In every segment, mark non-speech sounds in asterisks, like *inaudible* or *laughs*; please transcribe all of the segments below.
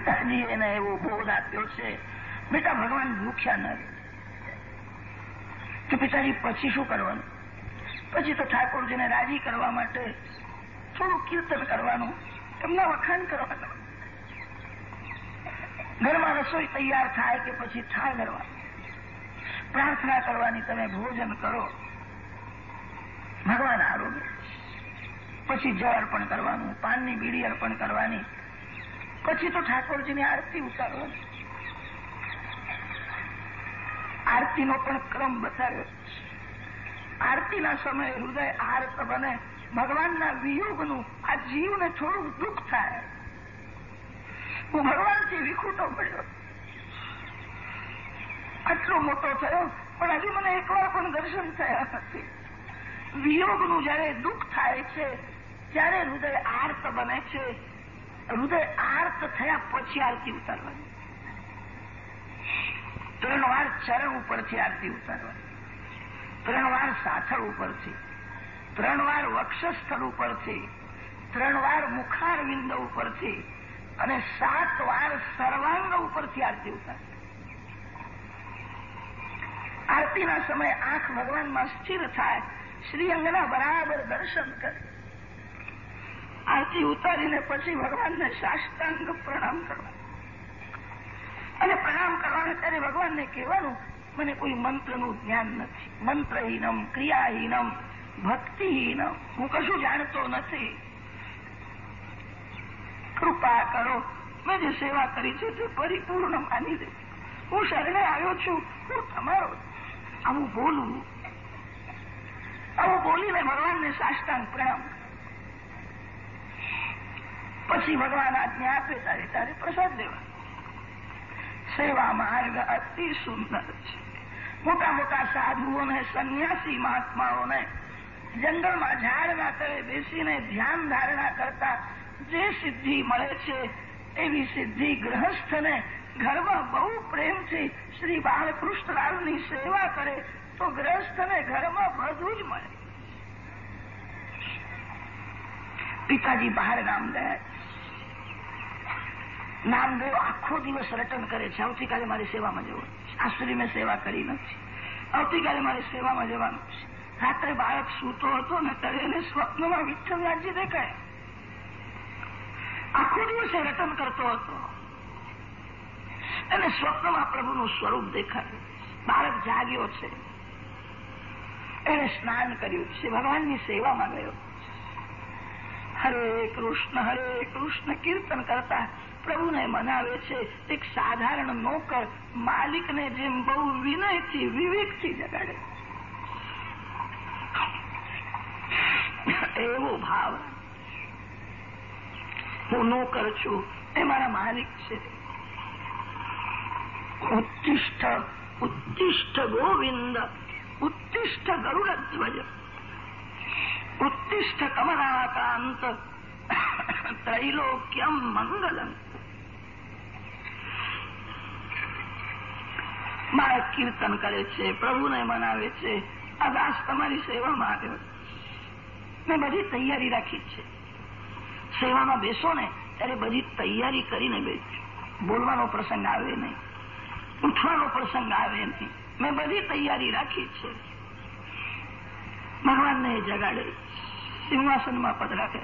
પિતાજી એને એવો બોધ આપ્યો છે, બેટા, ભગવાન ભૂખ્યા ન રહે. તો પિતાજી, પછી શું કરવાનું? પછી તો ઠાકોરજીને રાજી કરવા માટે થોડું કીર્તન કરવાનું, એમના વખાણ કરવાના. ઘરમાં રસોઈ તૈયાર થાય કે પછી થાય કરવાની પ્રાર્થના કરવાની તમે ભોજન કરો. ભગવાન આરોગ્ય. પછી જળ અર્પણ કરવાનું, પાનની બીડી અર્પણ કરવાની. પછી તો ઠાકોરજીની આરતી ઉતારવાની. આરતીનો પણ ક્રમ બતાવ્યો. આરતીના સમયે હૃદય આર્ત બને ભગવાનના વિયોગનું આ જીવને થોડું દુઃખ થાય. હું ભગવાનથી વિખૂટો પડ્યો. આટલો મોટો થયો, પણ હજુ મને એકવાર પણ દર્શન થયા નથી. વિયોગનું જયારે દુઃખ થાય છે, ત્યારે હૃદય આર્ત બને છે હૃદય આર્ત થયા પછી આરતી ઉતારવાની. ત્રણ વાર ચરણ ઉપરથી આરતી ઉતારવાની. ત્રણ વાર સાથળ ઉપરથી. ત્રણ વાર વક્ષસ્થળ ઉપરથી. ત્રણ વાર મુખારવિંદ ઉપરથી. અને સાત વાર સર્વાંગ ઉપરથી આરતી ઉતારવી આરતીના સમયે આંખ ભગવાનમાં સ્થિર થાય. શ્રીઅંગના બરાબર દર્શન કરે. આરતી ઉતારીને પછી ભગવાનને સાષ્ટાંગ પ્રણામ કરવા. અને પ્રણામ કરવાના ત્યારે ભગવાનને કહેવાનું, મને કોઈ મંત્રનું જ્ઞાન નથી. મંત્રહીનમ, ક્રિયાહીનમ, ભક્તિહીનમ. હું કશું જાણતો નથી. કૃપા કરો. મેં જે સેવા કરી છે તે પરિપૂર્ણ માની દે હું શરણે આવ્યો છું. હું તમારો આવું બોલું. આવું બોલીને ભગવાનને સાષ્ટાંગ પ્રણામ પછી ભગવાન આજ્ઞા આપે તારે તારે પ્રસાદ લેવા. સેવા માર્ગ અતિ સુંદર છે. મોટા મોટા સાધુઓને, સંન્યાસી મહાત્માઓને, જંગલમાં ઝાડના તળે બેસીને ધ્યાન ધારણા કરતા જે સિદ્ધિ મળે છે, એવી સિદ્ધિ ગ્રહસ્થને ઘરમાં બહુ પ્રેમથી શ્રી બાળકૃષ્ણલાલની સેવા કરે, તો ગ્રહસ્થને ઘરમાં બધું જ મળે. પિતાજી, બહાર ગામ ગયા નામદેવ આખો દિવસ રટન કરે છે. આવતીકાલે મારી સેવામાં જવું આજ સુધી મેં સેવા કરી નથી. આવતીકાલે મારી સેવામાં જવાનું છે. રાત્રે બાળક સૂતો હતો ને ત્યારે એને સ્વપ્નમાં વિઠ્ઠલનાથજી દેખાય. આખો દિવસ એ રટન કરતો હતો. અને સ્વપ્નમાં પ્રભુનું સ્વરૂપ દેખાયું. બાળક જાગ્યો છે. એને સ્નાન કર્યું છે. ભગવાનની સેવામાં ગયો. હરે કૃષ્ણ હરે કૃષ્ણ, કીર્તન કરતા પ્રભુને મનાવે છે. એક સાધારણ નોકર માલિકને જેમ બહુ વિનયથી, વિવેકથી જગાડે એવો ભાવ. હું નોકર છું, એ મારા માલિક છે. ઉત્તિષ્ઠ ઉત્તિષ્ઠ ગોવિંદ, ઉત્તિષ્ઠ ગરુડધ્વજ. ઉત્તિષ્ઠ કમલાકાંત ત્રૈલોક્યમ મંગલમ બાળક કીર્તન કરે છે પ્રભુને મનાવે છે આ દાસ તમારી સેવામાં આવ્યો મેં બધી તૈયારી રાખી છે સેવામાં બેસો ને, ત્યારે બધી તૈયારી કરીને બેસજો બોલવાનો પ્રસંગ આવે નહીં, ઉઠવાનો પ્રસંગ આવે નહીં. મેં બધી તૈયારી રાખી છે. ભગવાનને જગાડે, સિંહાસનમાં પધરાવે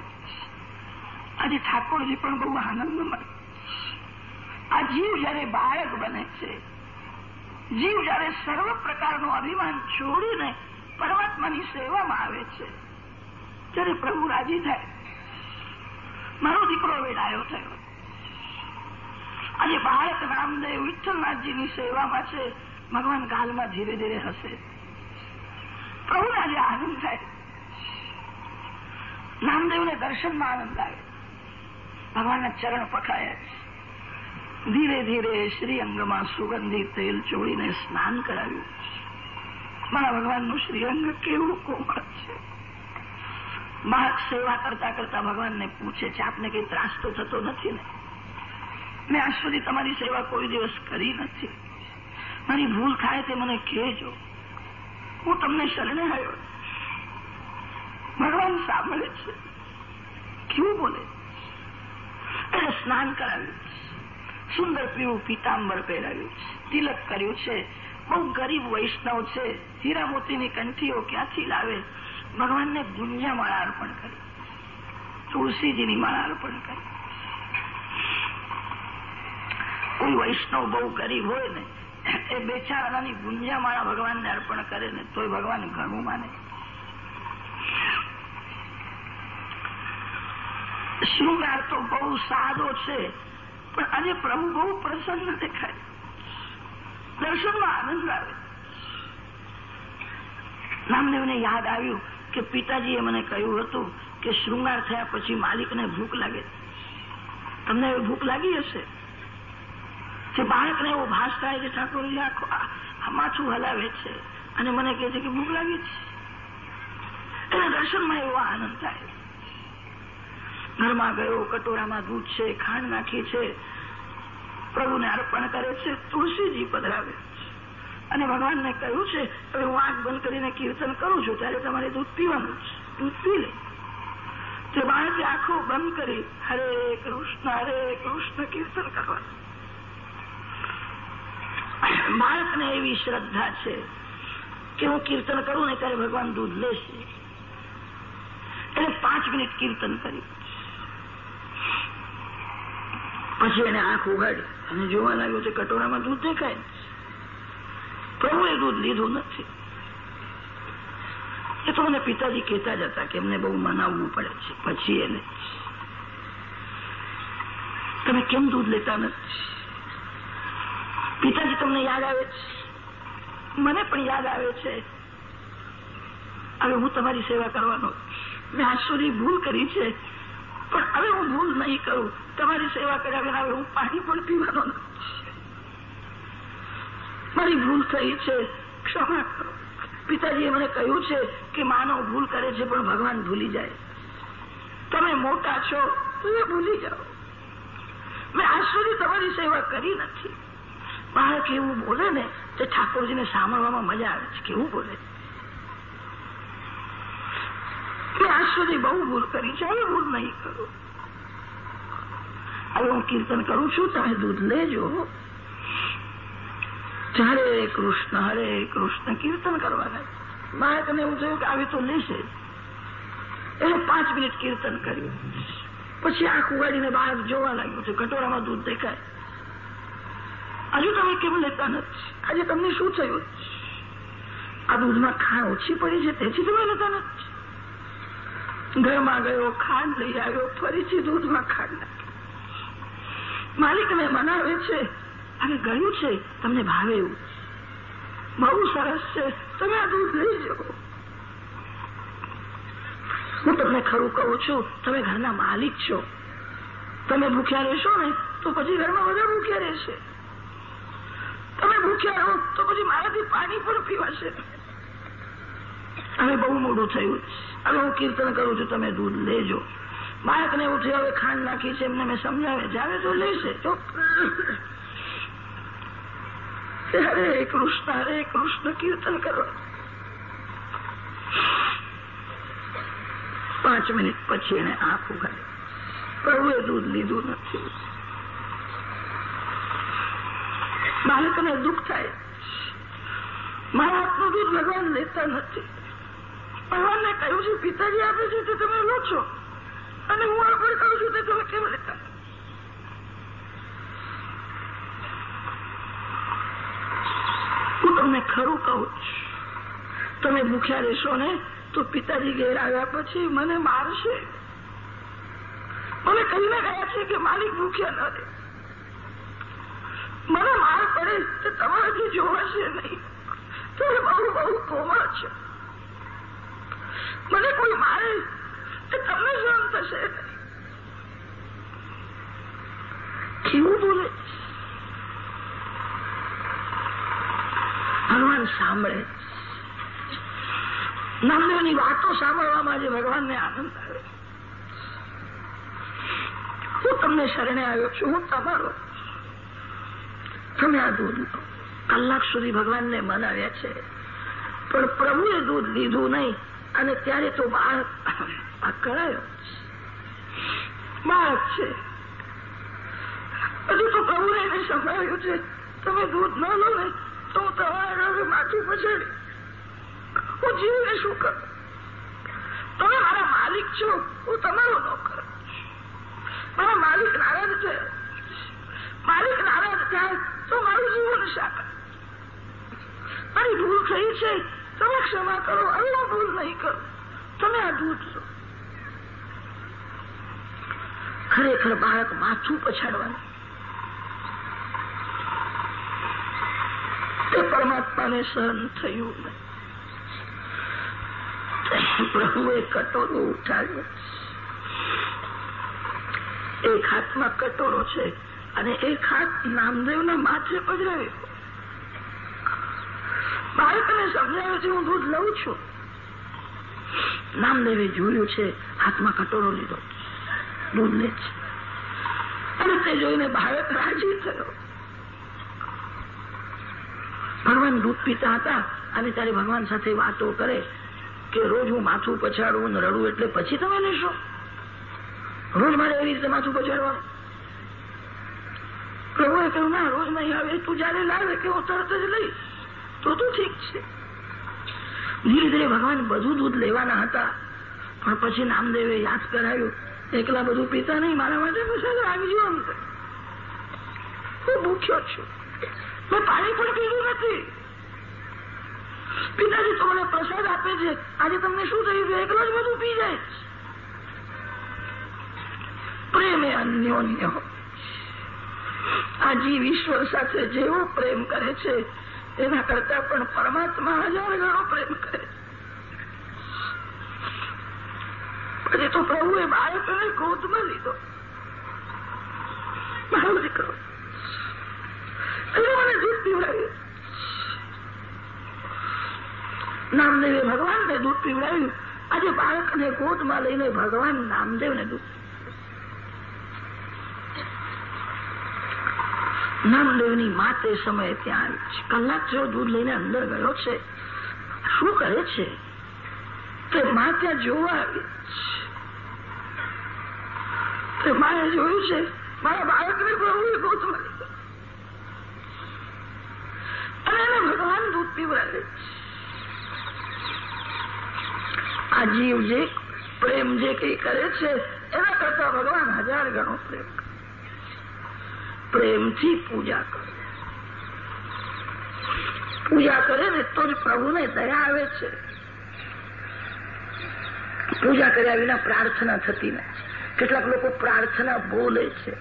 આજે ઠાકોરજી પણ બહુ આનંદ મળે. આ જીવ જયારે બાળક બને છે, જીવ જયારે સર્વ પ્રકારનું અભિમાન છોડીને પરમાત્માની સેવામાં આવે છે, ત્યારે પ્રભુ રાજી થાય. મારો દીકરો વેડાયો થયો. આજે બાળક રામદેવ વિઠ્ઠલનાથજીની સેવામાં છે, ભગવાન કાલમાં ધીરે ધીરે હશે. આજે આનંદ થાય નામદેવને દર્શનમાં આનંદ આવે ભગવાનના ચરણ પખાયા છે ધીરે ધીરે શ્રીઅંગમાં સુગંધી તેલ ચોળીને સ્નાન કરાવ્યું. મારા ભગવાનનું શ્રીઅંગ કેવું કોમળ છે. બાળક સેવા કરતા કરતા ભગવાનને પૂછે છે, આપને કઈ ત્રાસ તો થતો નથી ને? મેં આજ સુધી તમારી સેવા કોઈ દિવસ કરી નથી. મારી ભૂલ થાય તે મને કહેજો. હું તમને શરણે આવ્યો ભગવાન સાંભળે છે. કેવું બોલે? સ્નાન કરાવ્યું સુંદર પીવું પીતાંબર પહેરાવ્યું તિલક કર્યું છે. બહુ ગરીબ વૈષ્ણવ છે. હીરા મોતીની કંઠીઓ ક્યાંથી લાવે? ભગવાનને ગુંજામાળા અર્પણ કરી. તુલસીજીની માળા અર્પણ કરી. કોઈ વૈષ્ણવ બહુ ગરીબ હોય ને એ બેચારાની ગુંજામાળા ભગવાનને અર્પણ કરે ને તોય ભગવાન ઘણું માને. શૃંગાર તો બહુ સાદો છે, પણ આજે પ્રભુ બહુ પ્રસન્ન દેખાય. દર્શનમાં આનંદ આવે. નામદેવને યાદ આવ્યું કે પિતાજીએ મને કહ્યું હતું કે શૃંગાર થયા પછી માલિકને ભૂખ લાગે. તમને ભૂખ લાગી હશે? જે બાળકને એવો ભાસ થાય કે ઠાકોરજી આ માથું હલાવે છે? અને મને કહે છે કે, ભૂખ લાગી છે. એના દર્શનમાં એવો આનંદ થાય. ઘરમાં ગયો, કટોરામાં દૂધ છે, ખાંડ નાખી છે. પ્રભુને અર્પણ કરે છે, તુલસીજી પધરાવે અને ભગવાનને કહ્યું છે, હવે હું આંખ બંધ કરીને કીર્તન કરું છું, ત્યારે તમારે દૂધ પીવાનું છે. દૂધ પી લે. તે બાળકે આંખો બંધ કરી, હરે કૃષ્ણ હરે કૃષ્ણ, કીર્તન કરવાનું. બાળકને એવી શ્રદ્ધા છે કે હું કીર્તન કરું ને ત્યારે ભગવાન દૂધ લેશે. એને પાંચ મિનિટ કીર્તન કરી. પછી એને આંખ ઉગાડી અને જોવા લાગ્યું છે કટોરામાં દૂધ દેખાય પ્રભુએ દૂધ લીધું નથી. એ તો મને પિતાજી કહેતા જ હતા કે એમને બહુ મનાવવું પડે છે. પછી એને, તમે કેમ દૂધ લેતા નથી? પિતાજી તમને યાદ આવે છે? મને પણ યાદ આવે છે. હવે હું તમારી સેવા કરવાનો મેં આજ ભૂલ કરી છે. પણ હવે હું ભૂલ નહીં કરું. તમારી સેવા કર્યા વિના હવે હું પાણી પણ પીવાનો નથી. મારી ભૂલ થઈ છે. ક્ષમા કરો. પિતાજીએ મને કહ્યું છે કે માનવ ભૂલ કરે છે પણ ભગવાન ભૂલી જાય. તમે મોટા છો તો એ ભૂલી જાઓ. મેં આજ તમારી સેવા કરી નથી. બાળક એવું બોલે ને તો ઠાકોરજીને સાંભળવામાં મજા આવે છે. કેવું બોલે? મેં આજ સુધી બહુ ભૂલ કરી છે. હવે ભૂલ નહીં કરું. હવે હું કીર્તન કરું છું, તમે દૂધ લેજો. હરે કૃષ્ણ હરે કૃષ્ણ કીર્તન કરવાના બાળકને એવું થયું કે આવી તો લેશે. એને પાંચ મિનિટ કીર્તન કર્યું. પછી આંખ ઉગાડીને બાળક જોવા લાગ્યું છે. કટોરામાં દૂધ દેખાય. હજુ તમે કેમ લેતા નથી? આજે તમને શું થયું? આ દૂધમાં ખાંડ ઓછી પડી છે, તેથી તમે લેતા નથી. ઘરમાં ગયો, ખાંડ લઈ આવ્યો, ફરીથી દૂધમાં ખાંડ નાખી માલિકને મનાવે છે. અને ગયું છે. તમને ભાવે એવું. બહુ સરસ છે. તમે આ દૂધ લઈ જાઓ. હું તમને ખરું કહું છું, તમે ઘરના માલિક છો. તમે ભૂખ્યા રહેશો ને, તો પછી ઘરમાં બધા ભૂખ્યા રહેશે. તમે ભૂખ્યા રહો, તો પછી મારાથી પાણી પણ પીવાશે. હવે બહુ મોડું થયું. હવે હું કીર્તન કરું છું, તમે દૂધ લેજો. બાળકને એવું હવે ખાંડ નાખી છે, એમને મેં સમજાવે. જાવે તો લેશે તો હરે કૃષ્ણ હરે કૃષ્ણ કીર્તન કરવા પાંચ મિનિટ પછી એને આંખ ઉગાડી પ્રભુએ દૂધ લીધું નથી. બાળકને દુઃખ થાય. મારા હાથનું દૂધ ભગવાન લેતા નથી. ભગવાનને કહ્યું છે, પિતાજી આપે છે તે તમે લો છો? અને હું અર્પણ કહું છું, તે તમે કેમ લેતા? હું તમને ખરું કહું તમે ભૂખ્યા રહેશો ને, તો પિતાજી ઘેર આવ્યા પછી મને મારશે. મને કહીને ગયા છે કે માલિક ભૂખ્યા ન રહે. મને માર પડે કે તમારાથી જોવાશે નહીં. તમે બહુ બહુ કોમળ છો. મને કોઈ મારે કે તમને સહન થશે કેવું બોલે ભગવાન સાંભળે નામદેવની વાતો સાંભળવામાં જે ભગવાનને આનંદ આવે હું તમને શરણે આવ્યો છું, હું તમારો તમે આ દૂધ કલાક સુધી ભગવાનને મનાવ્યા છે. પણ પ્રભુએ દૂધ લીધું નહીં અને ત્યારે તો બાળક આ કરાયો બાળક છે. હજુ તો પ્રભુને એને સંભળાવ્યું છે. તમે દૂધ ન લો ને તો હું તમારા માથું પછાડી હું જીવને શું કરું? તમે મારા માલિક છો, હું તમારો નોકર. મારા માલિક નારાજ છે માલિક નારાજ થાય તો મારું જીવન શાખા મારી ભૂલ થઈ છે, તમે ક્ષમા કરો હવે ભૂલ નહીં કરો. તમે દૂધ લો. ખરેખર બાળક માથું પછાડવાનું. તે પરમાત્માને સહન થયું નહીં. પ્રભુએ કટોરો ઉઠાવ્યો. એક હાથમાં કટોરો છે અને એક હાથ નામદેવના માથે પધરાવ્યો બાળકને સમજાવ્યો છે હું દૂધ લઉં છું. નામદેવે જોયું છે, હાથમાં કટોરો લીધો. દૂધ લે અને તે જોઈને બાળક રાજી થયો. ભગવાન દૂધ પીતા હતા અને ત્યારે ભગવાન સાથે વાતો કરે કે રોજ હું માથું પછાડું ને રડું એટલે પછી તમે લેશો? રોજ મારે એવી રીતે માથું પછાડવાનું? પ્રભુએ કહ્યું ના રોજ નહીં આવે, તું જયારે લાવે કે હું તરત જ લઈશ, તો તો ઠીક છે. ધીરે ધીરે ભગવાન બધું દૂધ લેવાના હતા, પણ પછી નામદેવે યાદ કરાયું, એકલા બધું પીતા નહીં, મારા માટે પૂછાય આવી જો અંતે. હું ભૂખ્યો છું. મેં પાણી પણ પીધું નથી. પિતાજી તો મને પ્રસાદ આપે છે. આજે તમને શું થયું છે એકલો જ બધું પી જાય? પ્રેમ અન્યોન્ય આ જીવ ઈશ્વર સાથે જેવો પ્રેમ કરે છે, એના કરતા પણ પરમાત્મા હજાર ગણો પ્રેમ કરે પછી તો પ્રભુએ બાળકને ગોદમાં લીધો. મારો દીકરો એટલે મને દૂધ પીવડાવ્યું? નામદેવે ભગવાનને દૂધ પીવડાવ્યું. આજે બાળકને ગોદમાં લઈને ભગવાન નામદેવને દૂધ નામદેવની મા તે સમયે ત્યાં આવી છે. કલાક જેવો દૂધ લઈને અંદર ગયો છે. શું કરે છે? તે મા ત્યાં જોવા આવી છે. માએ જોયું છે, મારા બાળકને પ્રભુએ લીધો અને એને ભગવાન દૂધ પીવડાવે આ જીવ જે પ્રેમ જે કઈ કરે છે, એના કરતા ભગવાન હજાર ગણો પ્રેમ પ્રેમથી પૂજા કરે. પૂજા કરે ને તો જ પ્રભુને દયા આવે છે. પૂજા કર્યા વિના પ્રાર્થના થતી નથી. કેટલાક લોકો પ્રાર્થના બોલે છે.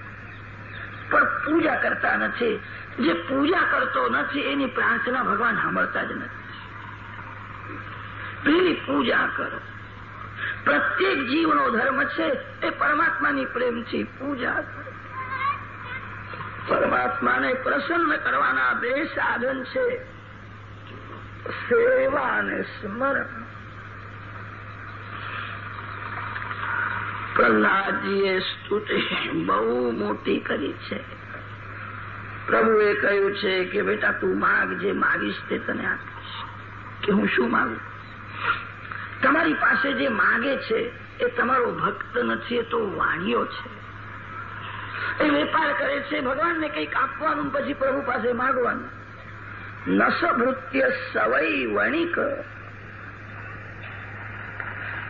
પણ પૂજા કરતા નથી. જે પૂજા કરતો નથી, એની પ્રાર્થના ભગવાન સાંભળતા જ નથી. પેલી પૂજા કરો. પ્રત્યેક જીવનો ધર્મ છે, એ પરમાત્માની પ્રેમથી પૂજા કરો. પરમાત્માને પ્રસન્ન કરવાના બે સાધન છે. સેવા અને સ્મરણ. પ્રહલાદજીએ સ્તુતિ બહુ મોટી કરી છે. પ્રભુએ કહ્યું છે કે, બેટા, તું માગ જે માગીશ તે તને આપીશ. કે હું શું માગું? તમારી પાસે જે માગે છે એ તમારો ભક્ત નથી, એ તો વાણીઓ છે. એ વેપાર કરે છે, ભગવાનને કંઈક આપવાનું પછી પ્રભુ પાસે માગવાનું. નસભૃત્ય સવય વણિક.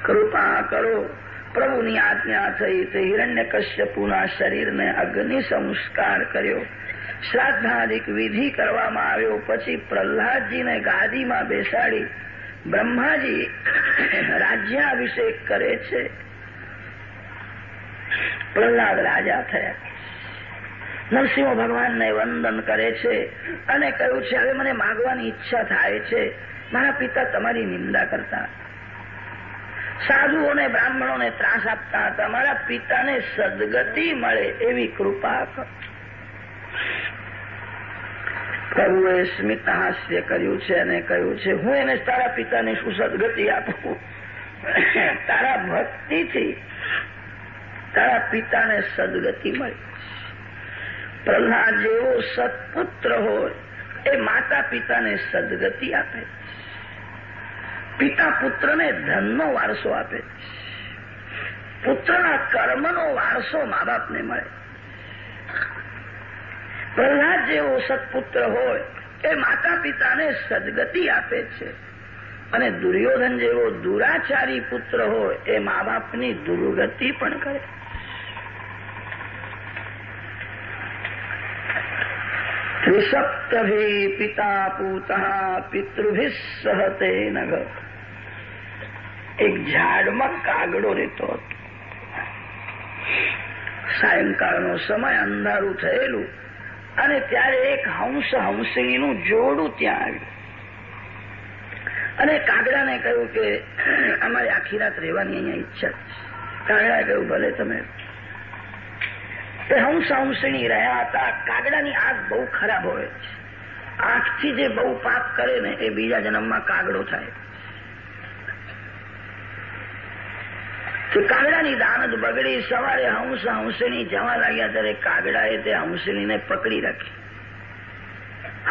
કૃપા કરો, પ્રભુની આજ્ઞા થઈ તે હિરણ્ય કશ્યપુના શરીરને અગ્નિ સંસ્કાર કર્યો. શ્રાદ્ધાધિક વિધિ કરવામાં આવ્યો, પછી પ્રહલાદજીને ગાદીમાં બેસાડી બ્રહ્માજી રાજ્યાભિષેક કરે છે. પ્રહલાદ રાજા થયા. નરસિંહ ભગવાનને વંદન કરે છે અને કહ્યું છે, હવે મને માગવાની ઈચ્છા થાય છે. મારા પિતા તમારી નિંદા કરતા સાધુઓને, બ્રાહ્મણોને ત્રાસ આપતા હતા. મારા પિતાને સદગતિ મળે એવી કૃપા પ્રભુએ સ્મિત હાસ્ય કર્યું છે અને કહ્યું છે, હું એને તારા પિતાને શું સદગતિ આપું. તારા ભક્તિથી તારા પિતાને સદગતિ મળી. પ્રહલાદ જેવો સત્પુત્ર હોય, એ માતા પિતાને સદગતિ આપે. પિતા પુત્રને ધનનો વારસો આપે. પુત્રના કર્મનો વારસો મા બાપને મળે. પ્રહલાદ જેવો સત્પુત્ર હોય, એ માતા પિતાને સદગતિ આપે છે. અને દુર્યોધન જેવો દુરાચારી પુત્ર હોય, એ મા બાપની દુર્ગતિ પણ કરે. ત્રિસપ્તભી પિતા પૂતા પિતૃભિ સહતે નગ એક ઝાડમાં કાગડો રહેતો હતો સાયંકાળનો સમય અંધારું થયેલું અને ત્યારે એક હંસ હંસણીનું જોડું ત્યાં આવ્યું અને કાગડાને કહ્યું કે અમારી આખી રાત રહેવાની અહીંયા ઈચ્છા કાગડાએ કહ્યું ભલે તમે તે હંસ હંસણી રહ્યા હતા. કાગડાની આંખ બહુ ખરાબ હોય છે. આંખથી જે બહુ પાપ કરે ને એ બીજા જન્મમાં કાગડો થાય. તો કાગડાની દાનત બગડી સવારે હંસ હંસણી જવા લાગ્યા ત્યારે કાગડાએ તે હંસણીને પકડી રાખી.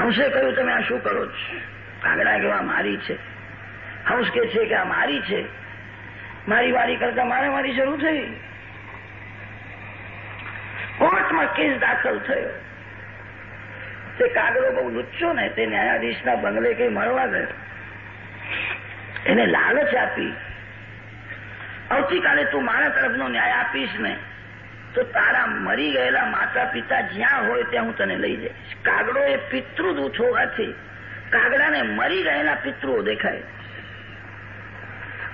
હંસે કહ્યું, તમે આ શું કરો છો? કાગડા કેવા મારી છે? હંસ કે છે કે આ મારી છે? મારી વારી કરતા મારે મારી શરૂ થઈ. કોર્ટમાં કેસ દાખલ થયો. તે કાગડો બહુ લુચ્ચો ને, તે ન્યાયાધીશના બંગલે કઈ મળવા ગયો એને લાલચ આપી. આવતીકાલે તું મારા તરફનો ન્યાય આપીશ ને, તો તારા મરી ગયેલા માતા પિતા જ્યાં હોય ત્યાં હું તને લઈ જઈશ. કાગડો એ પિતૃદૂત હોવાથી કાગડાને મરી ગયેલા પિતૃઓ દેખાય.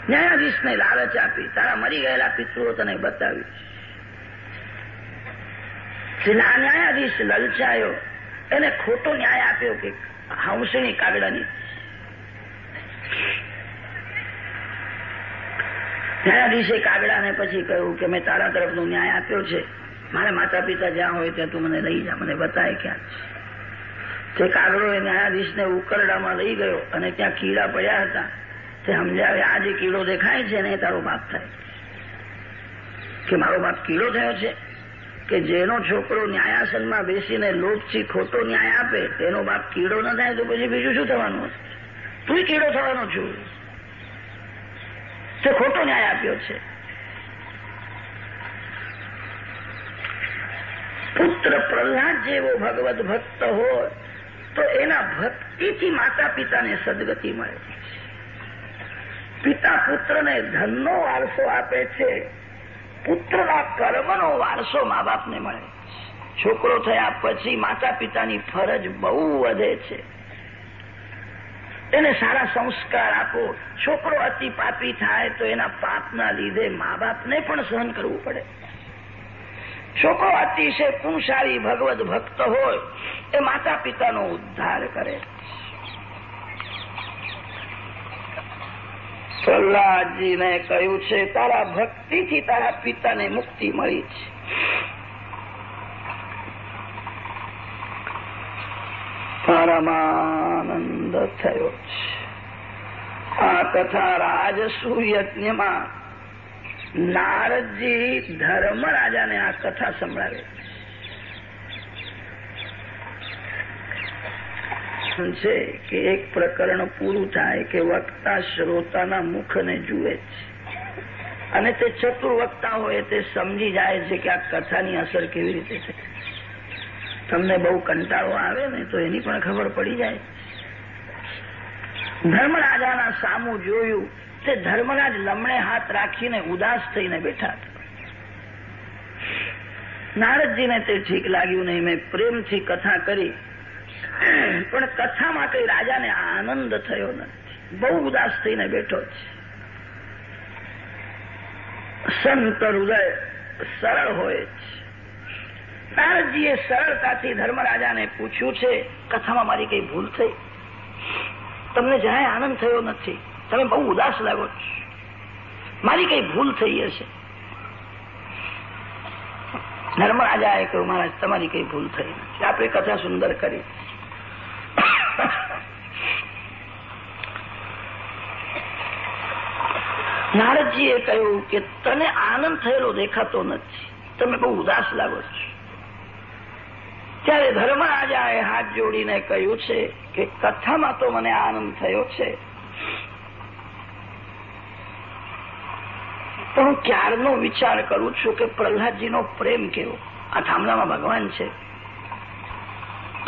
ન્યાયાધીશને લાલચ આપી, તારા મરી ગયેલા પિતૃઓ તને બતાવીશ. ન્યાયાધીશ લલચાયો. એને ખોટો ન્યાય આપ્યો કે હંસની કાગડાની. ન્યાયાધીશે કાગડાને પછી કહ્યું કે મેં તારા તરફનો ન્યાય આપ્યો છે. મારા માતા પિતા જ્યાં હોય ત્યાં તું મને લઈ જા, મને બતાય ક્યાં તે કાગડો એ ન્યાયાધીશને ઉકરડામાં લઈ ગયો અને ત્યાં કીડા પડ્યા હતા. તે સમજાવે, આ જે કીડો દેખાય છે ને, એ તારો બાપ થાય કે મારો બાપ કીડો થયો છે? કે જેનો છોકરો ન્યાયાસનમાં બેસીને લોપથી ખોટો ન્યાય આપે એનો બાપ કીડો ન થાય તો પછી બીજું શું થવાનું તું કીડો થવાનો છું. તે ખોટો ન્યાય આપ્યો છે. પુત્ર પ્રહલાદ જેવો ભગવત ભક્ત હોય તો એના ભક્તિથી માતા પિતાને સદગતિ મળે. પિતા પુત્રને ધનનો વારસો આપે છે. પુત્રના કર્મનો વારસો મા બાપને મળે છોકરો થયા પછી માતા પિતાની ફરજ બહુ વધે છે. એને સારા સંસ્કાર આપો. છોકરો અતિ પાપી થાય તો એના પાપના લીધે મા બાપને પણ સહન કરવું પડે. છોકરો અતિશય પુણશાળી ભગવત ભક્ત હોય, એ માતા પિતાનો ઉદ્ધાર કરે. પ્રહલાદજીને કહ્યું છે, તારા ભક્તિથી તારા પિતાને મુક્તિ મળી છે. પરમાનંદ થયો છે. આ કથા રાજસૂયજ્ઞમાં નારદજી ધર્મરાજાને આ કથા સંભળાવે છે. કે એક પ્રકરણ પૂરું થાય કે વક્તા શ્રોતાના મુખને જુએ છે. અને તે ચતુર વક્તા હોય તે સમજી જાય છે કે આ કથાની અસર કેવી રીતે છે. તમને બહુ કંટાળો આવે ને તો એની પણ ખબર પડી જાય. ધર્મરાજાના સામું જોયું તે ધર્મરાજ લમણે હાથ રાખીને ઉદાસ થઈને બેઠા હતા. નારદજીને તે ઠીક લાગ્યું નહીં. મેં પ્રેમથી કથા કરી પણ કથામાં કઈ રાજાને આનંદ થયો નથી. બહુ ઉદાસ થઈને બેઠો છે. સંત હૃદય સરળ હોય છે. નારદજીએ સરળતાથી ધર્મરાજાને પૂછ્યું છે, કથામાં મારી કઈ ભૂલ થઈ? તમને જરાય આનંદ થયો નથી? તમે બહુ ઉદાસ લાગો છો. મારી કઈ ભૂલ થઈ હશે? ધર્મરાજાએ કહ્યું, મહારાજ, તમારી કઈ ભૂલ થઈ નથી. આપણે કથા સુંદર કરી *laughs* નારદજીએ કહ્યું કે તને આનંદ થયેલો દેખાતો નથી. તમે બહુ ઉદાસ લાગો છો. ત્યારે ધર્મરાજાએ હાથ જોડીને કહ્યું છે કે કથામાં તો મને આનંદ થયો છે. પણ હું ક્યારનો વિચાર કરું છું કે પ્રહલાદજીનો પ્રેમ કેવો? આ થાંભલામાં ભગવાન છે.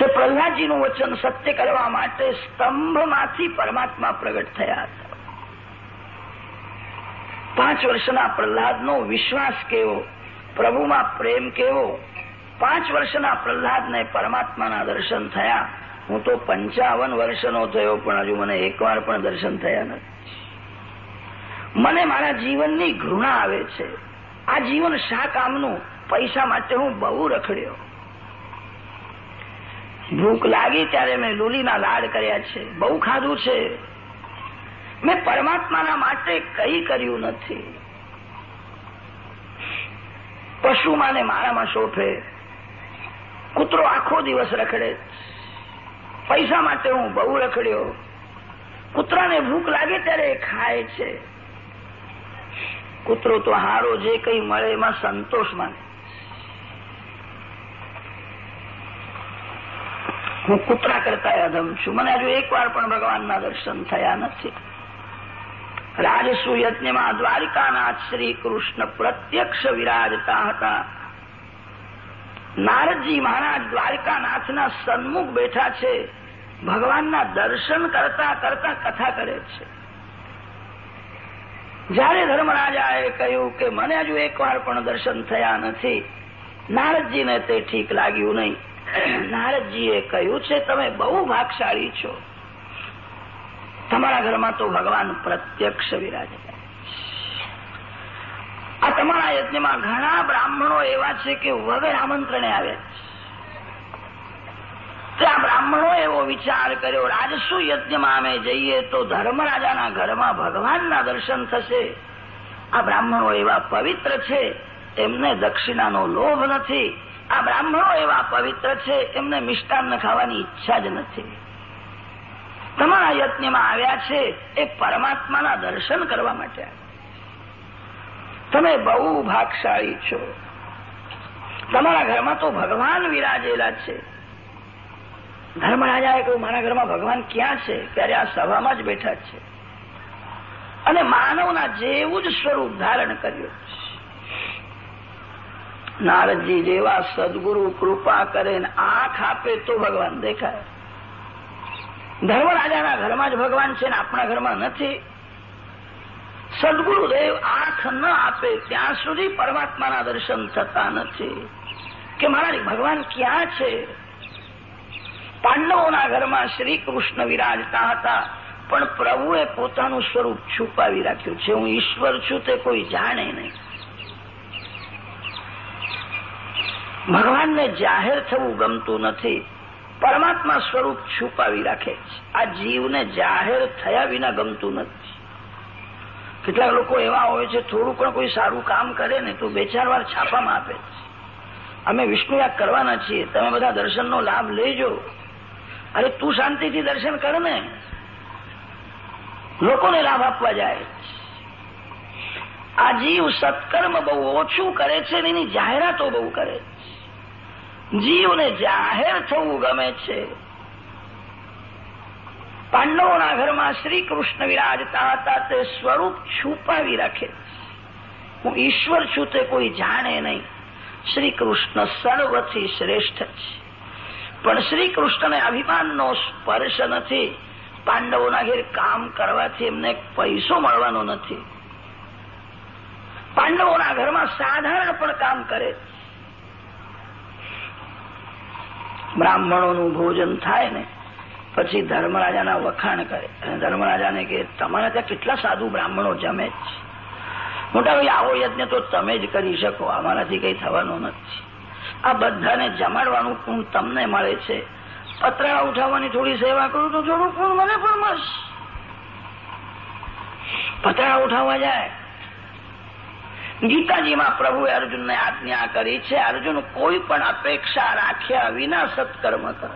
કે પ્રહલાદજીનું વચન સત્ય કરવા માટે સ્તંભમાંથી પરમાત્મા પ્રગટ થયા હતા. પાંચ વર્ષના પ્રહલાદનો વિશ્વાસ કેવો, પ્રભુમાં પ્રેમ કેવો? પાંચ વર્ષના પ્રહલાદને પરમાત્માના દર્શન થયા. હું તો પંચાવન વર્ષનો થયો, પણ હજુ મને એકવાર પણ દર્શન થયા નથી. મને મારા જીવનની ઘૃણા આવે છે. આ જીવન શા કામનું? પૈસા માટે હું બહુ રખડ્યો. ભૂખ લાગી ત્યારે મેં લુલીના લાડ કર્યા છે. બહુ ખાધું છે. મેં પરમાત્માના માટે કઈ કર્યું નથી. પશુમાને મારામાં શોભે. કૂતરો આખો દિવસ રખડે. પૈસા માટે હું બહુ રખડ્યો. કૂતરાને ભૂખ લાગે ત્યારે ખાય છે. કૂતરો તો હારો જે કઈ મળે એમાં સંતોષ માને. હું કૂતરા કરતા અધમ છું. મને હજુ એકવાર પણ ભગવાનના દર્શન થયા નથી. રાજસુ યજ્ઞમાં દ્વારિકાનાથ શ્રી કૃષ્ણ પ્રત્યક્ષ વિરાજતા હતા. નારદજી મહારાજ દ્વારિકાનાથના સન્મુખ બેઠા છે. ભગવાનના દર્શન કરતા કરતા કથા કરે છે. જ્યારે ધર્મરાજાએ કહ્યું કે મને હજુ એક વાર પણ દર્શન થયા નથી, નારદજીને તે ઠીક લાગ્યું નહીં. નારદજીએ કહ્યું છે, તમે બહુ ભાગશાળી છો. તમારા ઘરમાં તો ભગવાન પ્રત્યક્ષ વિરાજે આ તમારા યજ્ઞમાં ઘણા બ્રાહ્મણો એવા છે કે વગર આમંત્રણે આવે ત્યાં બ્રાહ્મણો એવો વિચાર કર્યો રાજસુ યજ્ઞમાં અમે જઈએ તો ધર્મરાજાના ઘરમાં ભગવાનના દર્શન થશે. આ બ્રાહ્મણો એવા પવિત્ર છે, એમને દક્ષિણાનો લોભ નથી. આ બ્રાહ્મણો એવા પવિત્ર છે, એમને મિષ્ટાન્ન ખાવાની ઈચ્છા જ નથી. તમારા યજ્ઞમાં આવ્યા છે, એ પરમાત્માના દર્શન કરવા માટે. તમે બહુ ભાગશાળી છો. તમારા ઘરમાં તો ભગવાન વિરાજેલા છે. ધર્મરાજાએ કહ્યું, મારા ઘરમાં ભગવાન ક્યાં છે? ત્યારે આ સભામાં જ બેઠા છે. અને માનવના જેવું જ સ્વરૂપ ધારણ કર્યું નારદજી જેવા સદગુરુ કૃપા કરે ને આંખ આપે તો ભગવાન દેખાય. ધર્મરાજાના ઘરમાં જ ભગવાન છે ને આપણા ઘરમાં નથી. સદગુરુદેવ આંખ ન આપે ત્યાં સુધી પરમાત્માના દર્શન થતા નથી. કે મારા ભગવાન ક્યાં છે? પાંડવોના ઘરમાં શ્રી કૃષ્ણ વિરાજતા હતા, પણ પ્રભુએ પોતાનું સ્વરૂપ છુપાવી રાખ્યું છે. હું ઈશ્વર છું તે કોઈ જાણે નહીં. ભગવાનને જાહેર થવું ગમતું નથી. પરમાત્મા સ્વરૂપ છુપાવી રાખે છે. આ જીવને જાહેર થયા વિના ગમતું નથી. કેટલાક લોકો એવા હોય છે, થોડું પણ કોઈ સારું કામ કરે ને તો બે ચાર વાર છાપામાં આપે છે. અમે વિષ્ણુયાગ કરવાના છીએ, તમે બધા દર્શનનો લાભ લેજો. અરે તું શાંતિથી દર્શન કર ને. લોકોને લાભ આપવા જાય આ જીવ સત્કર્મ બહુ ઓછું કરે છે ને એની જાહેરાતો બહુ કરે છે. જીવને જાહેર થવું ગમે છે. પાંડવોના ઘરમાં શ્રી કૃષ્ણ વિરાજતા હતા, તે સ્વરૂપ છુપાવી રાખે. હું ઈશ્વર છું તે કોઈ જાણે નહીં. શ્રી કૃષ્ણ સર્વથી શ્રેષ્ઠ છે. પણ શ્રી કૃષ્ણને અભિમાનનો સ્પર્શ નથી. પાંડવોના ઘેર કામ કરવાથી એમને પૈસો મળવાનો નથી. પાંડવોના ઘરમાં સાધારણ પણ કામ કરે બ્રાહ્મણોનું ભોજન થાય ને, પછી ધર્મરાજાના વખાણ કરે. અને ધર્મરાજાને કે તમારા ત્યાં કેટલા સાધુ બ્રાહ્મણો જમે જ મોટા ભાઈ આવો યજ્ઞ તો તમે જ કરી શકો અમારાથી કઈ થવાનું નથી. આ બધાને જમાડવાનું કુણ તમને મળે છે. પતરા ઉઠાવવાની થોડી સેવા કરું તો થોડું કુણ મને પણ મળશે. પતરા ઉઠાવવા જાય. ગીતાજીમાં પ્રભુએ અર્જુનને આજ્ઞા કરી છે, અર્જુન કોઈ પણ અપેક્ષા રાખ્યા વિના સત્કર્મ કર.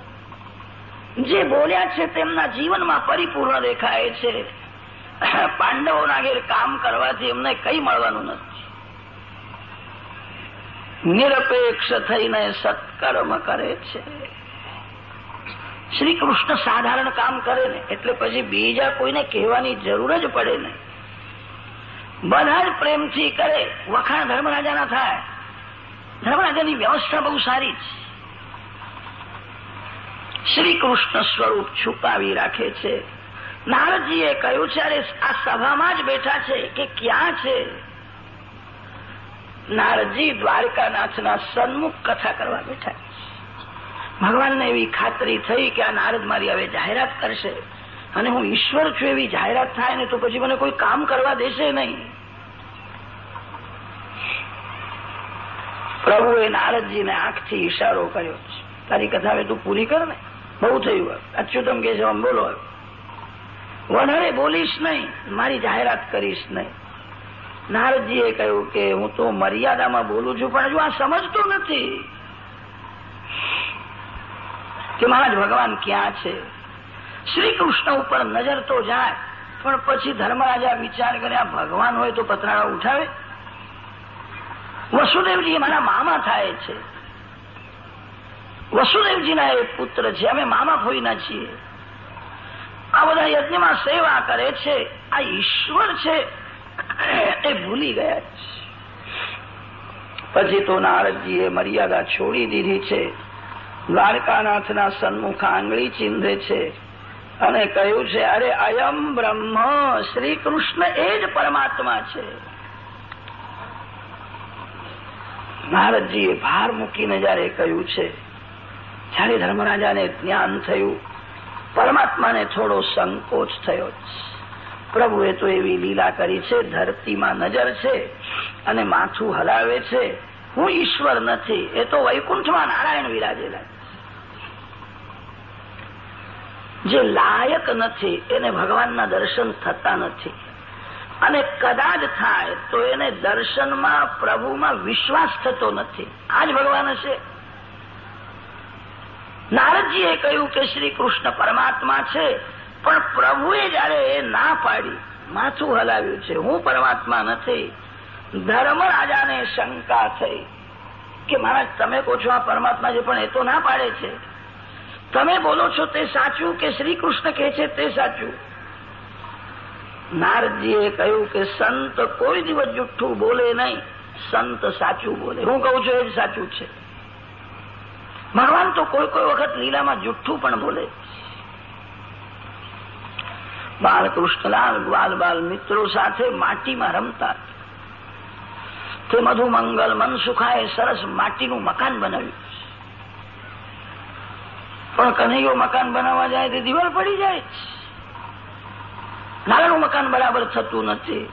જે બોલ્યા છે તેમના જીવનમાં પરિપૂર્ણ દેખાય છે. પાંડવોના ઘેર કામ કરવાથી એમને કઈ મળવાનું નથી. નિરપેક્ષ થઈને સત્કર્મ કરે છે. શ્રી કૃષ્ણ સાધારણ કામ કરે ને, એટલે પછી બીજા કોઈને કહેવાની જરૂર જ પડે નહીં. બધા જ પ્રેમથી કરે. વખાણ ધર્મરાજાના થાય. ધર્મરાજાની વ્યવસ્થા બહુ સારી છે શ્રી કૃષ્ણ સ્વરૂપ છુપાવી રાખે છે. નારદજીએ કહ્યું છે અરે આ સભામાં જ બેઠા છે કે ક્યાં છે? નારદજી દ્વારકાનાથના સન્મુખ કથા કરવા બેઠા ભગવાનને એવી ખાતરી થઈ કે આ નારદ મારી હવે જાહેરાત કરશે. અને હું ઈશ્વર છું એવી જાહેરાત થાય ને તો પછી મને કોઈ કામ કરવા દેશે નહીં. પ્રભુએ નારદજીને આંખથી ઈશારો કર્યો છે. તારી કથા હવે તું પૂરી કર ને. બહુ થયું અચ્યુતમ કે છે, આમ બોલો વધારે બોલીશ નહીં. મારી જાહેરાત કરીશ નહીં. નારદજીએ કહ્યું કે હું તો મર્યાદામાં બોલું છું, પણ હજુ આ સમજતો નથી કે મહારાજ ભગવાન ક્યાં છે? શ્રી કૃષ્ણ ઉપર નજર તો જાય, પણ પછી ધર્મરાજા વિચાર કર્યા, ભગવાન હોય તો પતરાળા ઉઠાવે. વસુદેવજી મારા મામા થાય છે. વસુદેવજીના એ પુત્ર છે, અમે મામા ફોઈના છીએ. આ બધા યજ્ઞમાં સેવા કરે છે, આ ઈશ્વર છે, એ ભૂલી ગયા છે. પછી તો નારદજીએ મર્યાદા છોડી દીધી છે. દ્વારકાનાથના સન્મુખ આંગળી ચિંધે છે. અને કહ્યું છે, અરે, અયમ બ્રહ્મ શ્રી કૃષ્ણ એ જ પરમાત્મા છે. નારદજીએ ભાર મૂકીને જયારે કહ્યું છે, જયારે ધર્મરાજાને જ્ઞાન થયું, પરમાત્માને થોડો સંકોચ થયો પ્રભુએ તો એવી લીલા કરી છે, ધરતીમાં નજર છે અને માથું હલાવે છે. હું ઈશ્વર નથી. એ તો વૈકુંઠમાં નારાયણ વિરાજેલા જે લાયક નથી, એને ભગવાનના દર્શન થતા નથી. અને કદાચ થાય તો એને દર્શનમાં પ્રભુમાં વિશ્વાસ થતો નથી. આ જ ભગવાન હશે. નારદજીએ કહ્યું કે શ્રી કૃષ્ણ પરમાત્મા છે, પણ પ્રભુએ જયારે એ ના પાડી, માથું હલાવ્યું છે. હું પરમાત્મા નથી. ધર્મ રાજાને શંકા થઈ કે મહારાજ, તમે કહો છો આ પરમાત્મા છે, પણ એ તો ના પાડે છે. તમે બોલો છો તે સાચું કે શ્રી કૃષ્ણ કહે છે તે સાચું? નારદજીએ કહ્યું કે સંત કોઈ દિવસ જુઠ્ઠું બોલે નહીં, સંત સાચું બોલે. હું કહું છું એ જ સાચું છે. ભગવાન તો કોઈ કોઈ વખત લીલામાં જુઠ્ઠું પણ બોલે. બાળકૃષ્ણલાલ ગ્વાલ બાલ મિત્રો સાથે માટીમાં રમતા. તે મધુમંગલ મનસુખાએ સરસ માટીનું મકાન બનાવ્યું. પણ કનૈયો મકાન બનાવવા જાય તે દિવાલ પડી જાય. લાલાનું મકાન બરાબર થતું નથી.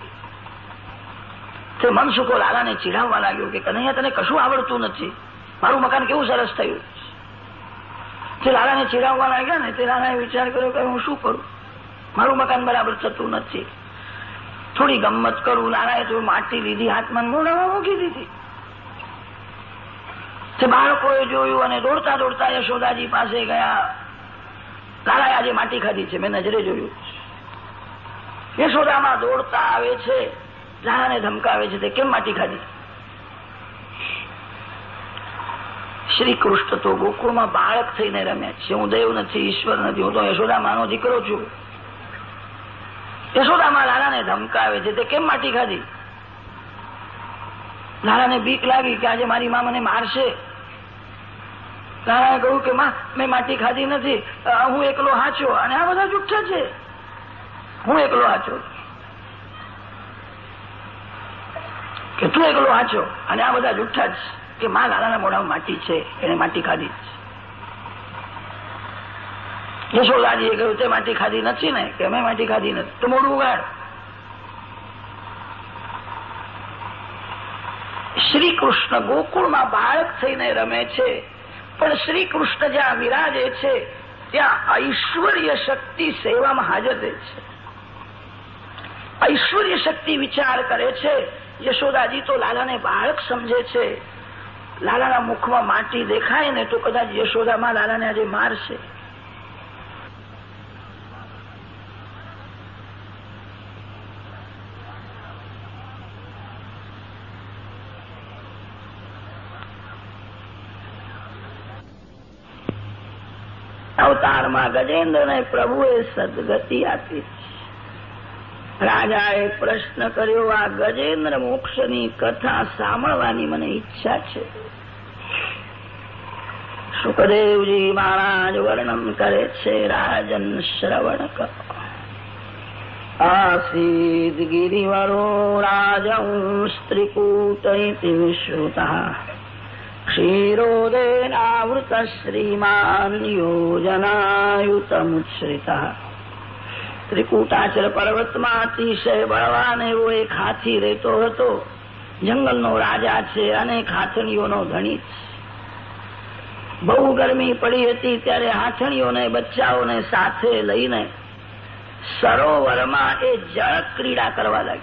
તે મનસુખો લાલાને ચીડાવવા લાગ્યો કે કનૈયા, તને કશું આવડતું નથી. મારું મકાન કેવું સરસ થયું? તે લાલાને ચીડાવવા લાગ્યા ને તે લાલાએ વિચાર કર્યો કે હું શું કરું? મારું મકાન બરાબર થતું નથી. થોડી ગમત કરું. લાલાએ થોડી માટી લીધી, હાથમાં મોડામાં મૂકી દીધી. તે બાળકોએ જોયું અને દોડતા દોડતા યશોદાજી પાસે ગયા. લાલાએ આજે માટી ખાધી છે, મેં નજરે જોયું. યશોદામાં દોડતા આવે છે લાલાને ધમકાવે છે, તે કેમ માટી ખાધી? શ્રી કૃષ્ણ તો ગોકુળમાં બાળક થઈને રમ્યા છે. હું દેવ નથી, ઈશ્વર નથી, હું તો યશોદામાનો દીકરો છું. યશોદામાં લાલાને ધમકાવે છે, તે કેમ માટી ખાધી? લાલાને બીક લાગી કે આજે મારી મા મને મારશે. લાલાએ કહ્યું કે, માં, મેં માટી ખાધી નથી. હું એકલો હાચો. અને આ બધા જુઠ્ઠા છે. હું એકલો હાચો. કે તું એકલો હાચો. અને આ બધા જુઠ્ઠા જ કે માં લાલાના મોઢામાં માટી છે. એને માટી ખાધી યશોદાજીએ કહ્યું, તે માટી ખાધી નથી ને? કે મેં માટી ખાધી નથી. તો મોઢું ઉગાડ. શ્રી કૃષ્ણ ગોકુળમાં બાળક થઈને રમે છે. પણ શ્રી કૃષ્ણ જ્યાં વિરાજે છે, ત્યાં ઐશ્વર્ય શક્તિ સેવામાં હાજર રહે છે. ઐશ્વર્ય શક્તિ વિચાર કરે છે, યશોદાજી, તો લાલાને બાળક સમજે છે. લાલાના મુખમાં માટી દેખાય ને તો કદાચ યશોદામાં લાલાને આજે મારશે. અવતારમાં ગજેન્દ્રને પ્રભુએ સદગતિ આપી. રાજાએ પ્રશ્ન કર્યો, આ ગજેન્દ્ર મોક્ષની કથા સાંભળવાની મને ઈચ્છા છે. સુખદેવજી મહારાજ વર્ણન કરે છે, રાજન શ્રવણ કરો આસીદ ગિરિવરો રાજંસ્ત્રીકૂટ ઇતિ વિશ્રુતઃ શ્રીમાન યોજનાયુતમુચ્છ્રિત। ત્રિકૂટાચલ પર્વતમાં અતિશય બળવાન એવો એક હાથી રહેતો હતો, જંગલનો રાજા છે અને હાથણીઓનો ધણી બહુ ગરમી પડી હતી ત્યારે હાથણીઓને બચ્ચાઓને સાથે લઈને સરોવરમાં એ જળ ક્રીડા કરવા લાગી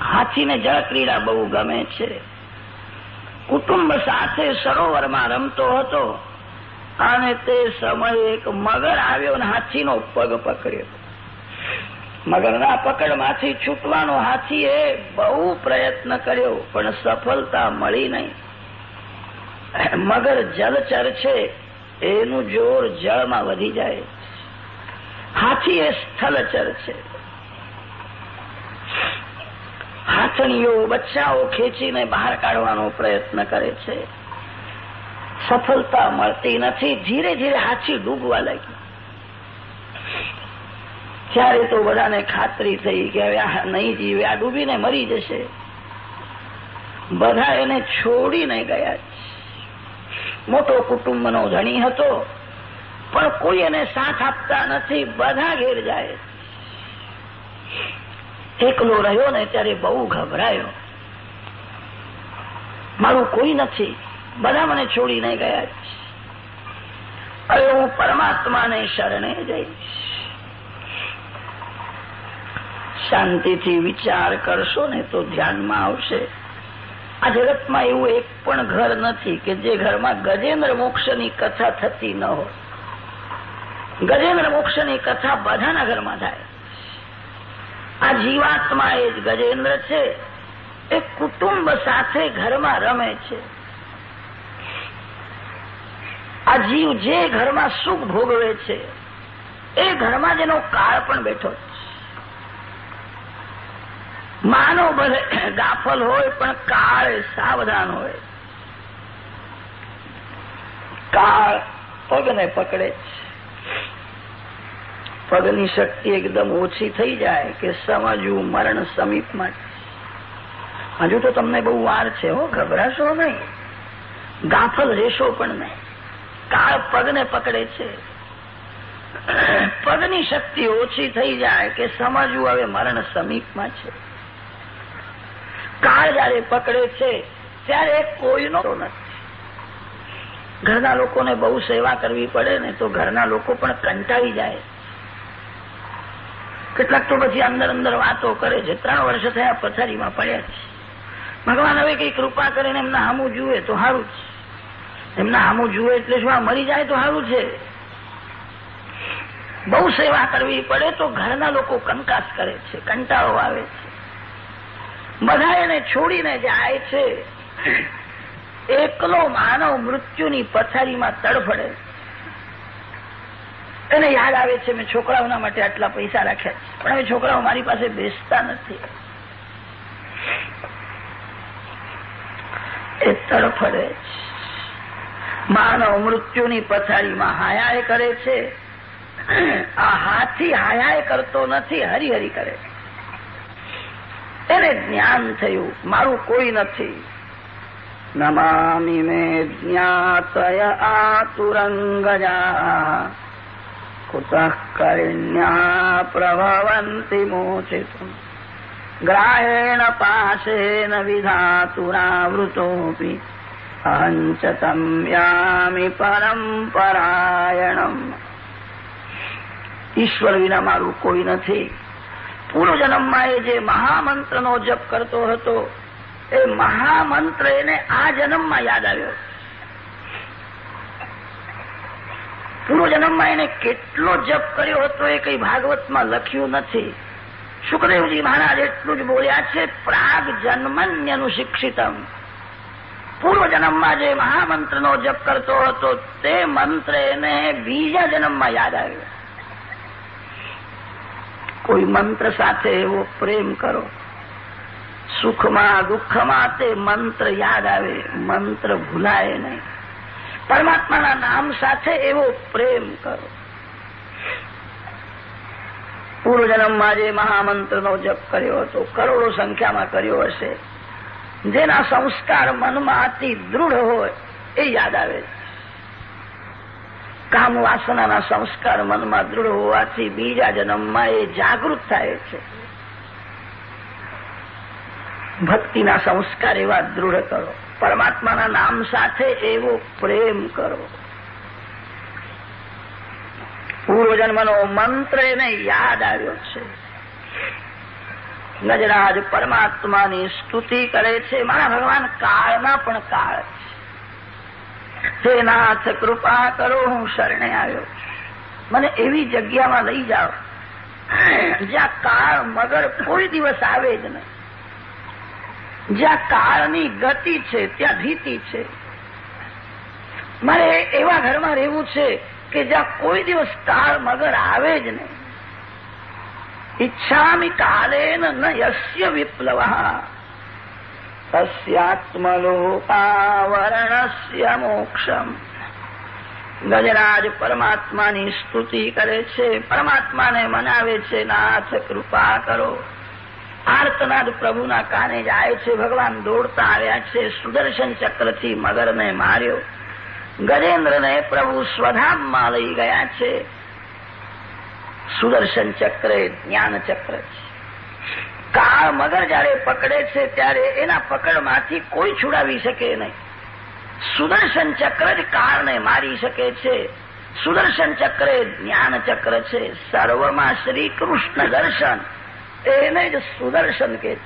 હાથીને જળ ક્રીડા બહુ ગમે છે. કુટુંબ સાથે સરોવરમાં રમતો હતો અને તે સમયે એક મગર આવ્યો અને હાથીનો પગ પકડ્યો. મગરના પકડમાંથી છૂટવાનો હાથીએ બહુ પ્રયત્ન કર્યો, પણ સફળતા મળી નહીં. મગર જલચર છે એનું જોર જળમાં વધી જાય. હાથી એ સ્થલચર છે હાથણીઓ બચ્ચાઓ ખેંચીને બહાર કાઢવાનો પ્રયત્ન કરે છે. સફળતા મળતી નથી. ધીરે ધીરે હાથી ડૂબવા લાગી. ત્યારે તો બધાને ખાતરી થઈ કે હવે આ નહીં જીવે, આ ડૂબીને મરી જશે. બધા એને છોડીને ગયા મોટો કુટુંબનો ધણી હતો, પણ કોઈ એને સાથ આપતા નથી. બધા ઘેર જાય એકલો રહ્યો ને ત્યારે બહુ ગભરાયો. મારું કોઈ નથી. બધા મને છોડીને ગયા હવે હું પરમાત્માને શરણે જઈશ. શાંતિથી વિચાર કરશો ને તો ધ્યાનમાં આવશે. આ જગતમાં એવું એક પણ ઘર નથી કે જે ઘરમાં ગજેન્દ્ર મોક્ષની કથા થતી ન હોય. ગજેન્દ્ર મોક્ષની કથા બધાના ઘરમાં થાય. આ જીવાત્મા એ જ ગજેન્દ્ર છે. એ કુટુંબ સાથે ઘરમાં રમે છે. આ જીવ જે ઘરમાં સુખ ભોગવે છે, એ ઘરમાં જેનો કાળ પણ બેઠો છે. માનવ ભલે ગાફલ હોય, પણ કાળ સાવધાન હોય. કાળ પગને પકડે પગની શક્તિ એકદમ ઓછી થઈ જાય કે સમજવું મરણ સમીપમાં હજુ તો તમને બહુ વાર છે, હો, ગભરાશો નહીં. ગાફલ રહેશો પણ નહીં. કાળ પગને પકડે છે. પગની શક્તિ ઓછી થઈ જાય કે સમજવું હવે મરણ સમીપમાં છે. કાળ જયારે પકડે છે, ત્યારે કોઈનો નથી. ઘરના લોકોને બહુ સેવા કરવી પડે ને તો ઘરના લોકો પણ કંટાળી જાય. કેટલાક તો પછી અંદર અંદર વાતો કરે છે. ત્રણ વર્ષ થયા પથારીમાં પડ્યા છે. ભગવાન હવે કઈ કૃપા કરીને એમના હામું જુએ તો સારું છે એમના હામું જુએ એટલે શું મરી જાય તો સારું છે? બહુ સેવા કરવી પડે તો ઘરના લોકો કંકાસ કરે છે, કંટાળો આવે છે. બધા એને છોડીને જાય છે. એકલો માનવ મૃત્યુની પથારીમાં તડફડે એને યાદ આવે છે મેં છોકરાઓના માટે આટલા પૈસા રાખ્યા છે. પણ હવે છોકરાઓ મારી પાસે બેસતા નથી. એ તડફડે માનવ મૃત્યુની પથારીમાં હાયાય કરે છે. આ હાથી હાયાય કરતો નથી, હરિહરી કરે એને જ્ઞાન થયું, મારું કોઈ નથી. નમામિ મે જ્ઞાતય આતુરંગજા. કુતઃ કરિણ્યા પ્રભવંતિ મોચિતું ગ્રાહેણ પાશેન વિધાતુરાવૃતોપી અહંચ તમ યામિ પરંપરાયણમ ઈશ્વર વિના મારું કોઈ નથી પૂર્વજન્મમાં એ જે મહામંત્રનો જપ કરતો હતો એ મહામંત્ર એને આ જન્મમાં યાદ આવ્યો પૂર્વજન્મમાં એને કેટલો જપ કર્યો હતો એ કઈ ભાગવતમાં લખ્યું નથી. સુખદેવજી મહારાજ એટલું જ બોલ્યા છે, પ્રાગ જન્મન્યનું શિક્ષિતમ. પૂર્વજન્મમાં જે મહામંત્રનો જપ કરતો હતો, તે મંત્ર એને બીજા જન્મમાં યાદ આવ્યો. કોઈ મંત્ર સાથે એવો પ્રેમ કરો. સુખમાં દુઃખમાં તે મંત્ર યાદ આવે, મંત્ર ભૂલાય નહીં. પરમાત્માના નામ સાથે એવો પ્રેમ કરો. પૂર્વજન્મમાં જે મહામંત્રનો જપ કર્યો હતો, કરોડો સંખ્યામાં કર્યો હશે, જેના સંસ્કાર મનમાં અતિ દૃઢ હોય એ યાદ આવે કામ વાસનાના સંસ્કાર મનમાં દૃઢ હોવાથી બીજા જન્મમાં એ જાગૃત થાય છે. ભક્તિના સંસ્કાર એવા દૃઢ કરો. પરમાત્માના નામ સાથે એવો પ્રેમ કરો. પૂર્વજન્મનો મંત્ર એને યાદ આવ્યો છે. ગજરાજ પરમાત્માની સ્તુતિ કરે છે. મારા ભગવાન, કાળમાં પણ કાળ છે. હે નાથ, કૃપા કરો, હું શરણે આવ્યો મને એવી જગ્યામાં લઈ જાઓ, જ્યાં કાળ, મગર કોઈ દિવસ આવે જ નહીં. જ્યાં કાળની ગતિ છે, ત્યાં ભીતિ છે. મારે એવા ઘરમાં રહેવું છે કે જ્યાં કોઈ દિવસ કાળ મગર આવે જ નહીં. ઈચ્છામિ કાલેન ન યસ્ય વિપ્લવ. તસ્યાત્મલોકાવરણસ્ય મોક્ષમ. ગજરાજ પરમાત્માની સ્તુતિ કરે છે, પરમાત્માને મનાવે છે, નાથ કૃપા કરો. આર્તનાદ પ્રભુના કાને જાય છે, ભગવાન દોડતા આવ્યા છે, સુદર્શન ચક્રથી મગરને માર્યો. ગજેન્દ્રને પ્રભુ સ્વધામમાં લઈ ગયા છે. સુદર્શન ચક્ર જ્ઞાન ચક્ર છે. કાળ મગર જ્યારે પકડે છે, ત્યારે એના પકડમાંથી કોઈ છુડાવી શકે નહીં. સુદર્શન ચક્ર જ કાળને મારી શકે છે. સુદર્શન ચક્ર જ્ઞાન ચક્ર છે. સર્વમાં શ્રી કૃષ્ણ દર્શન. એને જ સુદર્શન કે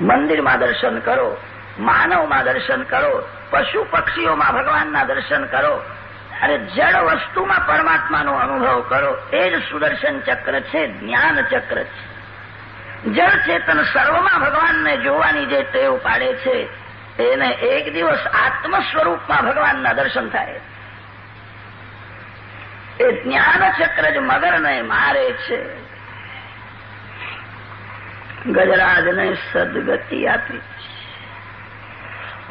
મંદિરમાં દર્શન કરો, માનવમાં દર્શન કરો, પશુ પક્ષીઓમાં ભગવાનના દર્શન કરો, અને જળ વસ્તુમાં પરમાત્માનો અનુભવ કરો, એ જ સુદર્શન ચક્ર છે, જ્ઞાન ચક્ર છે. જળ ચેતન સર્વમાં ભગવાનને જોવાની જે ટેવ પાડે છે, એને એક દિવસ આત્મ સ્વરૂપમાં ભગવાનના દર્શન થાય. એ જ્ઞાન ચક્ર જ મગરને મારે છે. ગજરાજને સદગતિ આપી.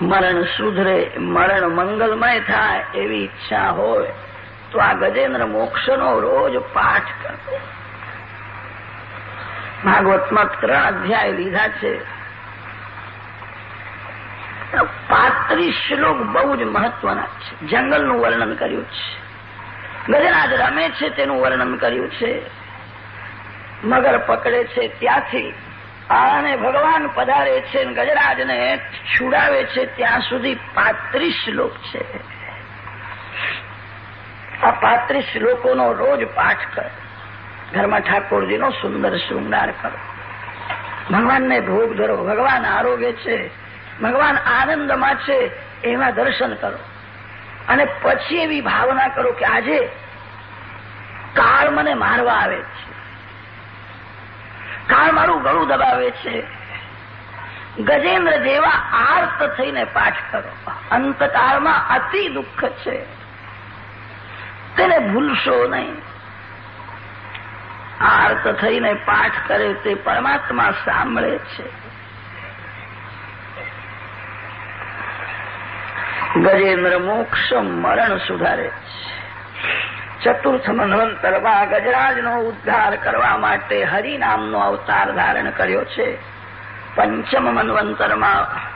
મરણ સુધરે, મરણ મંગલમય થાય એવી ઈચ્છા હોય, તો આ ગજેન્દ્ર મોક્ષનો રોજ પાઠ કરવો ભાગવતમાં ત્રણ અધ્યાય લીધા છે. પાંત્રીસ શ્લોક બહુ જ મહત્વના છે. જંગલનું વર્ણન કર્યું છે. ગજરાજ રમે છે, તેનું વર્ણન કર્યું છે. મગર પકડે છે, ત્યાંથી અને ભગવાન પધારે છે ગજરાજને છુડાવે છે, ત્યાં સુધી પાંત્રીસ શ્લોક છે. આ પાંત્રીસ શ્લોકોનો રોજ પાઠ કર. ઘરમાં ઠાકોરજીનો સુંદર શૃંગાર કરો. ભગવાનને ભોગ ધરો. ભગવાન આરોગ્ય છે. ભગવાન આનંદમાં છે. એમાં દર્શન કરો. અને પછી એવી ભાવના કરો કે આજે કાળ મને મારવા આવે છે. કાળ મારું ગળું દબાવે છે. ગજેન્દ્ર જેવા આર્ત થઈને પાઠ કરો. અંતકાળમાં અતિ દુઃખ છે. તેને ભૂલશો નહીં. આર્ત થઈને પાઠ કરે તે પરમાત્મા સાંભળે છે. ગજેન્દ્ર મોક્ષ મરણ સુધારે છે. ચતુર્થ મન્વંતરમાં ગજરાજનો ઉદ્ધાર કરવા માટે હરિનામનો અવતાર ધારણ કર્યો છે. પંચમ મન્વંતરમાં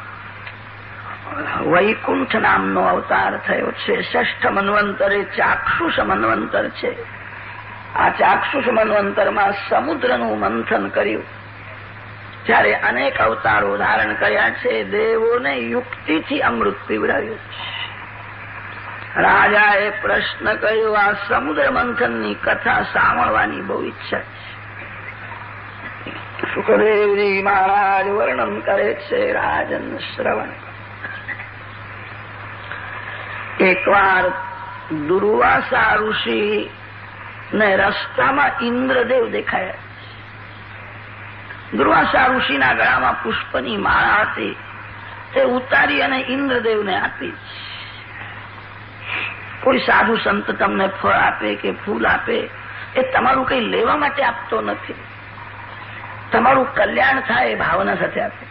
વૈકુંઠ નામનો અવતાર થયો છે. ષષ્ઠ મન્વંતરે ચાક્ષુષ મન્વંતર છે. આ ચાક્ષુષ મન્વંતરમાં સમુદ્રનું મંથન કર્યું. જ્યારે અનેક અવતારો ધારણ કર્યા છે, દેવોને યુક્તિથી અમૃત પીવડાવ્યું. છે રાજાએ પ્રશ્ન કર્યો, આ સમુદ્ર મંથનની કથા સાંભળવાની બહુ ઈચ્છા સુખદેવજી મહારાજ વર્ણન કરે છે રાજન શ્રવણ. એકવાર દુર્વાસા ઋષિ ને રસ્તામાં ઇન્દ્રદેવ દેખાયા. દુર્વાસા ઋષિના ગળામાં પુષ્પની માળા હતી. તે ઉતારી અને ઇન્દ્રદેવને આપી. કોઈ સાધુ સંત તમને ફળ આપે કે ફૂલ આપે, એ તમારું કંઈ લેવા માટે આપતો નથી. તમારું કલ્યાણ થાય એ ભાવના સાથે આપે.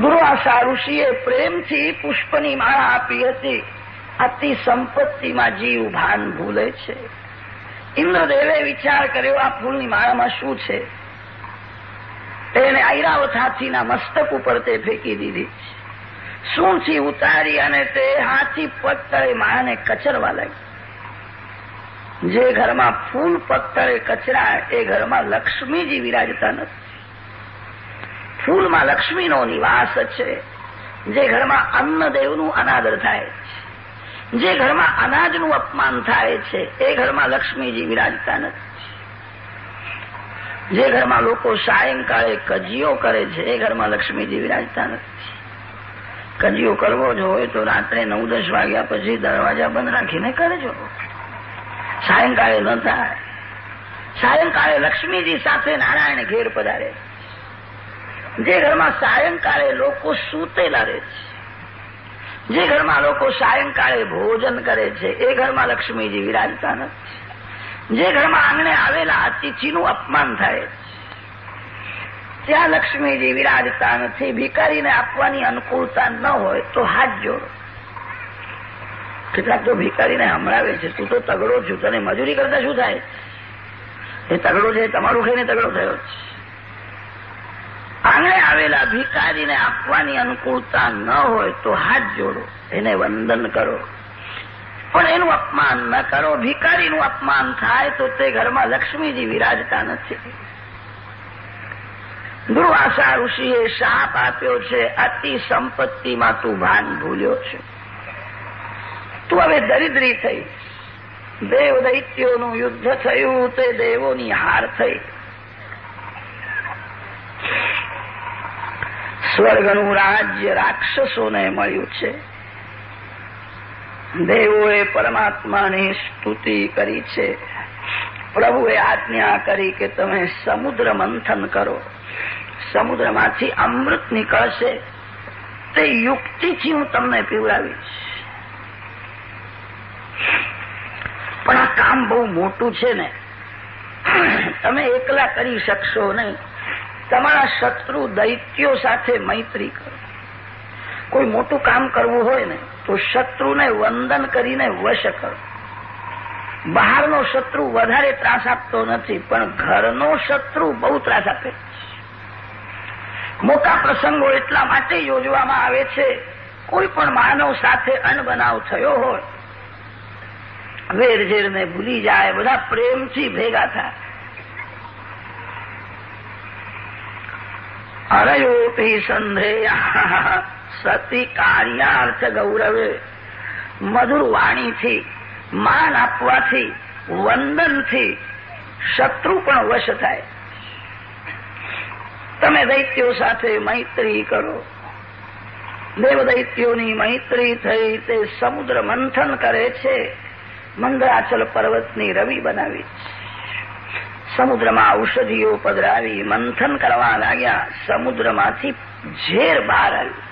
દુર્વાસા ઋષિએ પ્રેમથી પુષ્પની માળા આપી હતી. અતિ સંપત્તિમાં જીવ ભાન ભૂલે છે. ઇન્દ્રદેવે વિચાર કર્યો, આ ફૂલની માળામાં શું છે? તેને ઐરાવત હાથીના મસ્તક ઉપર તે ફેંકી દીધી સૂંથી ઉતારી અને તે હાથી પગ માને કચરવા લાગી. જે ઘરમાં ફૂલ પગ તળે એ ઘરમાં લક્ષ્મીજી વિરાજતા નથી. ફૂલમાં લક્ષ્મીનો નિવાસ છે. જે ઘરમાં અન્નદેવનું અનાદર થાય છે. જે ઘરમાં અનાજનું અપમાન થાય છે, એ ઘરમાં લક્ષ્મીજી વિરાજતા નથી. જે ઘરમાં લોકો સાયંકાળે કજીઓ કરે છે, એ ઘરમાં લક્ષ્મીજી વિરાજતા નથી. કજીઓ કરવો જ હોય તો રાત્રે નવ દસ વાગ્યા પછી દરવાજા બંધ રાખીને કરજો. સાયંકાળે ન થાય. સાયંકાળે લક્ષ્મીજી સાથે નારાયણ ઘેર પધારે જે ઘરમાં સાયંકાળે લોકો સૂતેલા રહે છે. જે ઘરમાં લોકો સાયંકાળે ભોજન કરે છે, એ ઘરમાં લક્ષ્મીજી વિરાજતા નથી. જે ઘરમાં આંગણે આવેલા અતિથિનું અપમાન થાય ત્યાં લક્ષ્મીજી વિરાજતા નથી ભિકારીને આપવાની અનુકૂળતા ન હોય તો હાથ જોડો. કેટલાક તો ભિકારીને હમરાવે છે. તું તો તગડો છું. તને મજૂરી કરતા શું થાય? એ તગડો છે તમારું ખાઈને તગડો થયો છે. આંગણે આવેલા ભિકારીને આપવાની અનુકૂળતા ન હોય તો હાથ જોડો. એને વંદન કરો. પણ એનું અપમાન ન કરો. ભિકારીનું અપમાન થાય તો તે ઘરમાં લક્ષ્મીજી વિરાજતા નથી. દુર્વાસા ઋષિએ શાપ આપ્યો છે, અતિ સંપત્તિમાં તું ભાન ભૂલ્યો છે. તું હવે દરિદ્રી થઈ. દેવ દૈત્યોનું યુદ્ધ થયું, તે દેવોની હાર થઈ. સ્વર્ગનું રાજ્ય રાક્ષસોને મળ્યું છે. દેવોએ પરમાત્માની સ્તુતિ કરી છે. પ્રભુએ આજ્ઞા કરી કે તમે સમુદ્ર મંથન કરો. સમુદ્રમાંથી અમૃત નીકળશે. તે યુક્તિથી હું તમને પીવડાવીશ. પણ આ કામ બહુ મોટું છે ને. તમે એકલા કરી શકશો નહીં. તમારા શત્રુ દૈત્યો સાથે મૈત્રી કરો. કોઈ મોટું કામ કરવું હોય ને, તો શત્રુને વંદન કરીને વશ કરો. બહારનો શત્રુ વધારે ત્રાસ આપતો નથી, પણ ઘરનો શત્રુ બહુ ત્રાસ આપે. મોટા પ્રસંગો એટલા માટે યોજવામાં આવે છે, કોઈ પણ માનવ સાથે અનબનાવ થયો હોય, વેરઝેરને ભૂલી જાય, બધા પ્રેમથી ભેગા થાય. અરયોપી સંધેયા સતી કાર્યાર્થ ગૌરવે, મધુર વાણીથી, માન આપવાથી, વંદનથી, શત્રુ પણ વશ થાય. તમે દૈત્યો સાથે મૈત્રી કરો. દેવ દૈત્યોની મૈત્રી થઈ તે સમુદ્ર મંથન કરે છે. મંદરાચલ પર્વતની રવિ બનાવી. સમુદ્રમાં ઔષધિઓ પધરાવી મંથન કરવા લાગ્યા. સમુદ્રમાંથી ઝેર બહાર આવ્યું.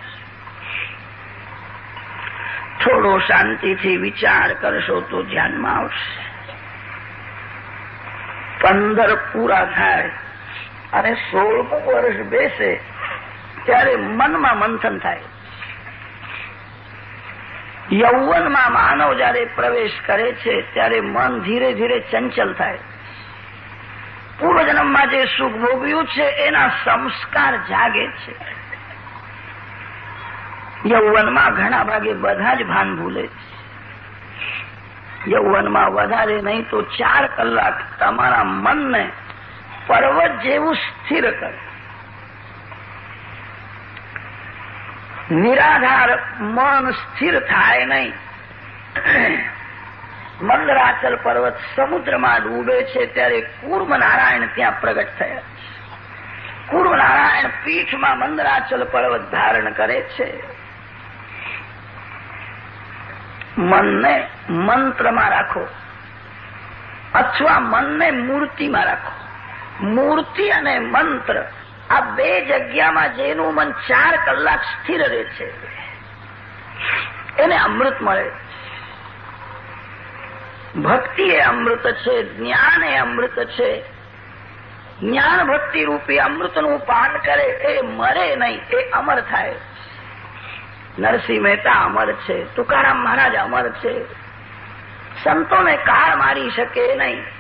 થોડો શાંતિથી વિચાર કરશો તો ધ્યાનમાં આવશે. પંદર પૂરા થાય. અને સોળમું વર્ષ બેસે, ત્યારે મનમાં મંથન થાય. યૌવનમાં માનવ જ્યારે પ્રવેશ કરે છે, ત્યારે મન ધીરે ધીરે ચંચલ થાય. પૂર્વજન્મમાં જે સુખ ભોગવ્યું છે, એના સંસ્કાર જાગે છે. યૌવનમાં ઘણા ભાગે બધા જ ભાન ભૂલે છે. યૌવનમાં વધારે નહીં તો ચાર કલાક તમારા મનને પર્વત જેવું સ્થિર કરે. નિરાધાર મન સ્થિર થાય નહીં. મંદરાચલ પર્વત સમુદ્રમાં ડૂબે છે ત્યારે કુર્મ નારાયણ ત્યાં પ્રગટ થયા કુર્મ નારાયણ પીઠમાં મંદરાચલ પર્વત ધારણ કરે છે. મનને મંત્રમાં રાખો. અથવા મનને મૂર્તિમાં રાખો. મૂર્તિ અને મંત્ર આ બે જગ્યામાં જેનું મન ચાર કલાક સ્થિર રહે છે. એને અમૃત મળે. ભક્તિ એ અમૃત છે, જ્ઞાન એ અમૃત છે. જ્ઞાન ભક્તિ રૂપી અમૃતનું પાન કરે, એ મરે નહીં, એ અમર થાય. નરસિંહ મહેતા અમર છે, તુકારામ મહારાજ અમર છે. સંતોને કાળ મારી શકે નહીં.